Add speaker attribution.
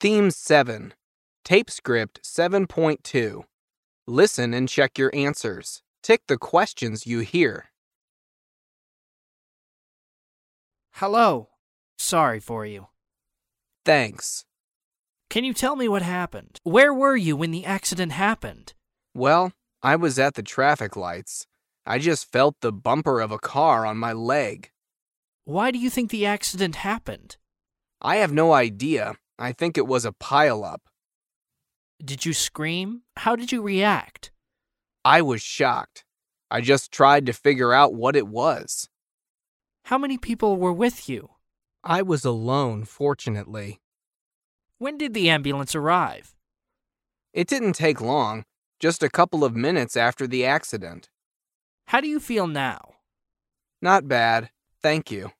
Speaker 1: Theme 7. Tape script 7.2. Listen and check your answers. Tick the questions you hear.
Speaker 2: Hello. Sorry for you.
Speaker 1: Thanks.
Speaker 2: Can you tell me what happened? Where were you when the accident happened?
Speaker 1: Well, I was at the traffic lights. I just felt the bumper of a car on my leg.
Speaker 2: Why do you think the accident happened?
Speaker 1: I have no idea. I think it was a pileup.
Speaker 2: Did you scream? How did you react?
Speaker 1: I was shocked. I just tried to figure out what it was.
Speaker 2: How many people were with you?
Speaker 1: I was alone, fortunately.
Speaker 2: When did the ambulance arrive?
Speaker 1: It didn't take long, just a couple of minutes after the accident.
Speaker 2: How do you feel now?
Speaker 1: Not bad, thank you.